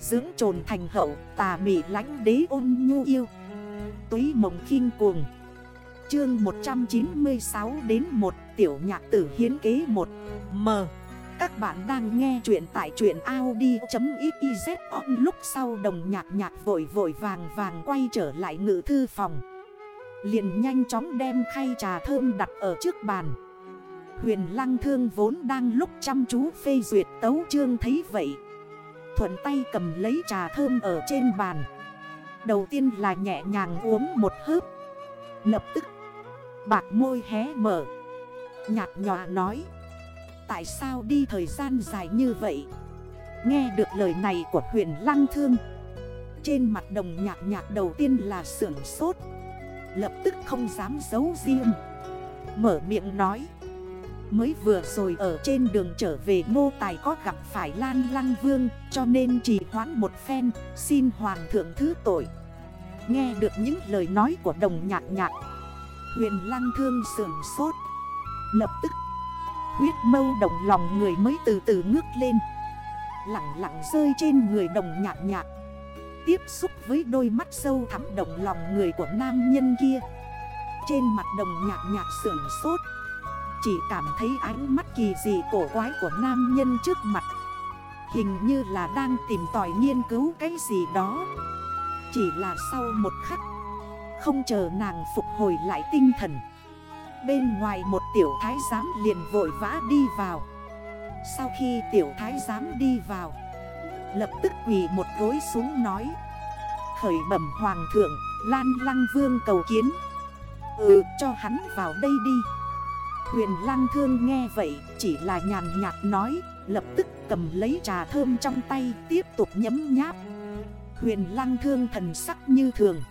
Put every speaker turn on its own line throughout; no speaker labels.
Dưỡng trồn thành hậu, tà mị lánh đế ôn nhu yêu. Túy mộng khinh cuồng. Chương 196 đến 1 Tiểu nhạc tử hiến kế 1 M. Các bạn đang nghe chuyện tại chuyện Audi.xyz Lúc sau đồng nhạc nhạc vội vội vàng vàng quay trở lại ngự thư phòng. Liền nhanh chóng đem khay trà thơm đặt ở trước bàn. Huyền lăng thương vốn đang lúc chăm chú phê duyệt tấu chương thấy vậy Thuận tay cầm lấy trà thơm ở trên bàn. Đầu tiên là nhẹ nhàng uống một hớp. Lập tức, Bạc môi hé mở. Nhạt nhòa nói, Tại sao đi thời gian dài như vậy? Nghe được lời này của huyền lăng thương, Trên mặt đồng nhạc nhạc đầu tiên là sưởng sốt. Lập tức không dám giấu riêng. Mở miệng nói Mới vừa rồi ở trên đường trở về ngô tài có gặp phải Lan Lăng Vương, Cho nên chỉ hoãn một phen, Xin Hoàng thượng thứ tội. Nghe được những lời nói của đồng nhạc nhạc, Huyền Lăng Thương sườn sốt. Lập tức, Huyết mâu động lòng người mới từ từ ngước lên. Lặng lặng rơi trên người đồng nhạc nhạc. Tiếp xúc với đôi mắt sâu thắm động lòng người của nam nhân kia. Trên mặt đồng nhạc nhạc sườn sốt. Chỉ cảm thấy ánh mắt kỳ dị cổ quái của nam nhân trước mặt. Hình như là đang tìm tòi nghiên cứu cái gì đó. Chỉ là sau một khắc, Không chờ nàng phục hồi lại tinh thần, Bên ngoài một tiểu thái giám liền vội vã đi vào. Sau khi tiểu thái giám đi vào, Lập tức quỳ một gối xuống nói, Khởi bẩm hoàng thượng, Lan lăng vương cầu kiến. Ừ cho hắn vào đây đi. Huyền lăng thương nghe vậy, Chỉ là nhàn nhạt nói, Lập tức cầm lấy trà thơm trong tay, Tiếp tục nhấm nháp. Huyền lăng thương thần sắc như thường.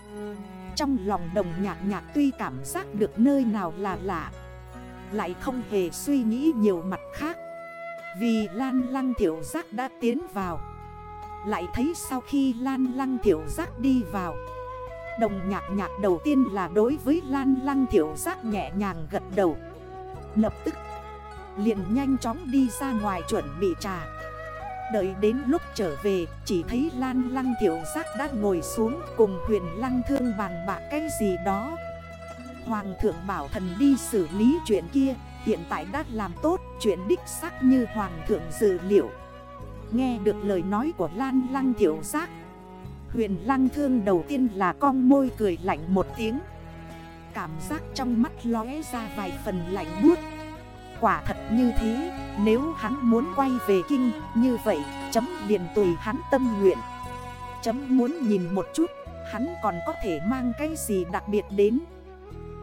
Trong lòng đồng nhạc nhạc tuy cảm giác được nơi nào là lạ, Lại không hề suy nghĩ nhiều mặt khác. Vì lan lăng thiểu giác đã tiến vào, lại thấy sau khi Lan Lăng Thiểu Giác đi vào, Đồng nhạc nhạc đầu tiên là đối với Lan Lăng Thiểu Giác nhẹ nhàng gật đầu. Lập tức. Liền nhanh chóng đi ra ngoài chuẩn bị trà. Đợi đến lúc trở về, chỉ thấy Lan Lăng Thiểu Giác đã ngồi xuống cùng huyền Lăng Thương bàn bạc cái gì đó. Hoàng thượng bảo thần đi xử lý chuyện kia, Hiện tại đã làm tốt chuyện đích sắc như Hoàng thượng dự liệu. Nghe được lời nói của Lan Lăng Thiểu Giác, Huyền Lăng Thương đầu tiên là con môi cười lạnh một tiếng. Cảm giác trong mắt lóe ra vài phần lạnh buốt. Quả thật như thế, Nếu hắn muốn quay về kinh, Như vậy, chấm liền tùy hắn tâm nguyện. Chấm muốn nhìn một chút, Hắn còn có thể mang cái gì đặc biệt đến?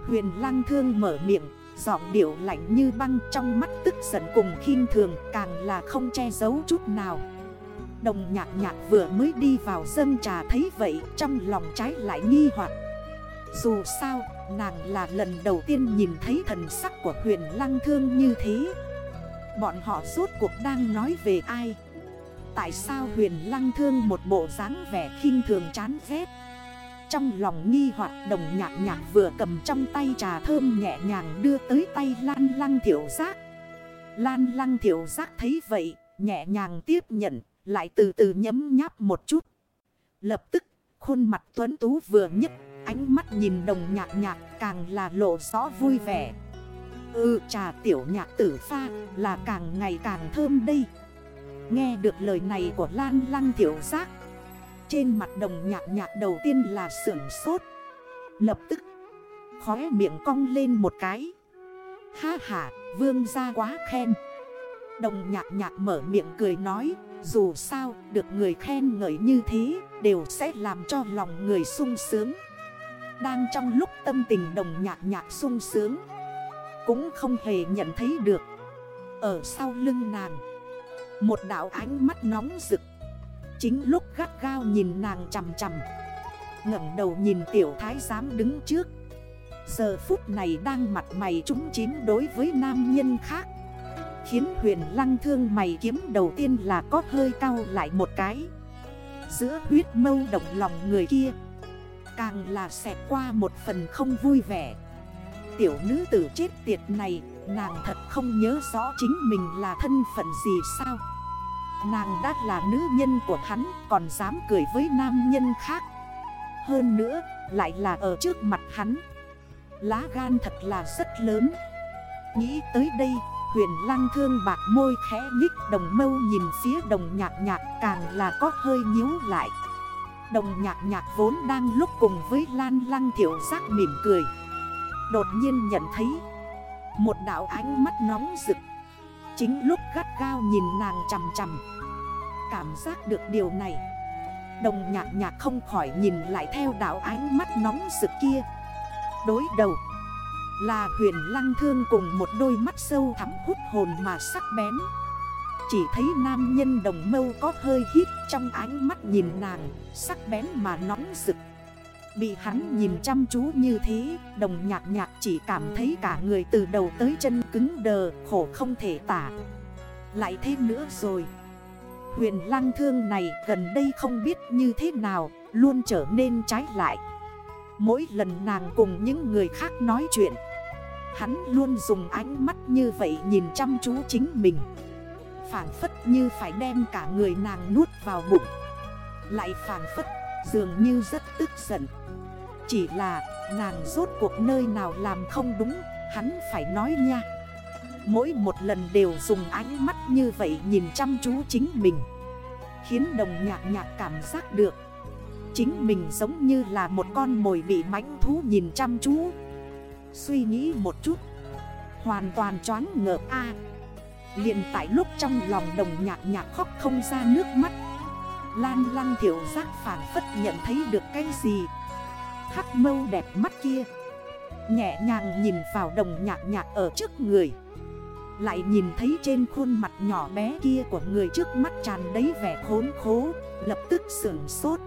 Huyền Lăng Thương mở miệng, Giọng điệu lạnh như băng trong mắt tức giận cùng khinh thường càng là không che giấu chút nào. Đồng nhạc nhạc vừa mới đi vào dâng trà thấy vậy, trong lòng trái lại nghi hoặc. Dù sao nàng là lần đầu tiên nhìn thấy thần sắc của huyền lăng thương như thế Bọn họ rốt cuộc đang nói về ai Tại sao huyền lăng thương một bộ dáng vẻ khinh thường chán ghét trong lòng nghi hoặc đồng nhạc nhạc vừa cầm trong tay trà thơm nhẹ nhàng đưa tới tay lan lăng thiểu giác. Lan lăng thiểu giác thấy vậy, nhẹ nhàng tiếp nhận, lại từ từ nhấm nháp một chút. Lập tức, khuôn mặt tuấn tú vừa nhấc ánh mắt nhìn đồng nhạc nhạc càng là lộ rõ vui vẻ. Ừ trà tiểu nhạc tử pha là càng ngày càng thơm đây. Nghe được lời này của Lan lăng thiểu giác, trên mặt đồng nhạc nhạc đầu tiên là sưởng sốt Lập tức, Khóe miệng cong lên một cái Ha ha, vương ra quá khen Đồng nhạc nhạc mở miệng cười nói, Dù sao, được người khen ngợi như thế, Đều sẽ làm cho lòng người sung sướng đang trong lúc tâm tình đồng nhạc nhạc sung sướng, Cũng không hề nhận thấy được. Ở sau lưng nàng, Một đảo ánh mắt nóng rực. Chính lúc gắt gao nhìn nàng chầm chầm ngẩng đầu nhìn tiểu thái giám đứng trước. Giờ phút này đang mặt mày trúng chín đối với nam nhân khác, Khiến huyền lăng thương mày kiếm đầu tiên là có hơi cao lại một cái. Giữa huyết mâu động lòng người kia Càng là xẹt qua một phần không vui vẻ. Tiểu nữ tử chết tiệt này, Nàng thật không nhớ rõ chính mình là thân phận gì sao? Nàng đã là nữ nhân của hắn, Còn dám cười với nam nhân khác. Hơn nữa, lại là ở trước mặt hắn. Lá gan thật là rất lớn. Nghĩ tới đây, Huyền lăng thương bạc môi khẽ nhích, đồng mâu nhìn phía đồng nhạc nhạc càng là có hơi nhíu lại. Đồng nhạc nhạc vốn đang lúc cùng với lan lăng thiểu giác mỉm cười. Đột nhiên nhận thấy, Một đảo ánh mắt nóng rực. Chính lúc gắt gao nhìn nàng chầm chầm Cảm giác được điều này. Đồng nhạc nhạc không khỏi nhìn lại theo đảo ánh mắt nóng rực kia. Đối đầu, Là huyền lăng thương cùng một đôi mắt sâu thắm hút hồn mà sắc bén. Chỉ thấy nam nhân đồng mâu có hơi hít trong ánh mắt nhìn nàng, Sắc bén mà nóng rực. Bị hắn nhìn chăm chú như thế, Đồng nhạc nhạc chỉ cảm thấy cả người từ đầu tới chân cứng đờ, Khổ không thể tả. Lại thêm nữa rồi. Huyền lăng thương này gần đây không biết như thế nào, Luôn trở nên trái lại. Mỗi lần nàng cùng những người khác nói chuyện, Hắn luôn dùng ánh mắt như vậy nhìn chăm chú chính mình. Phản phất như phải đem cả người nàng nuốt vào bụng. Lại phản phất dường như rất tức giận. Chỉ là nàng rốt cuộc nơi nào làm không đúng Hắn phải nói nha. Mỗi một lần đều dùng ánh mắt như vậy nhìn chăm chú chính mình. Khiến đồng nhạc nhạc cảm giác được. Chính mình giống như là một con mồi bị mãnh thú nhìn chăm chú. Suy nghĩ một chút. Hoàn toàn choáng ngợp A. à, liền tại lúc trong lòng đồng nhạc nhạc khóc không ra nước mắt. Lan lăng thiểu giác phản phất nhận thấy được cái gì. Hắc mâu đẹp mắt kia. Nhẹ nhàng nhìn vào đồng nhạc nhạc ở trước người. Lại nhìn thấy trên khuôn mặt nhỏ bé kia của người trước mắt tràn đầy vẻ khốn khố, Lập tức sưởng sốt.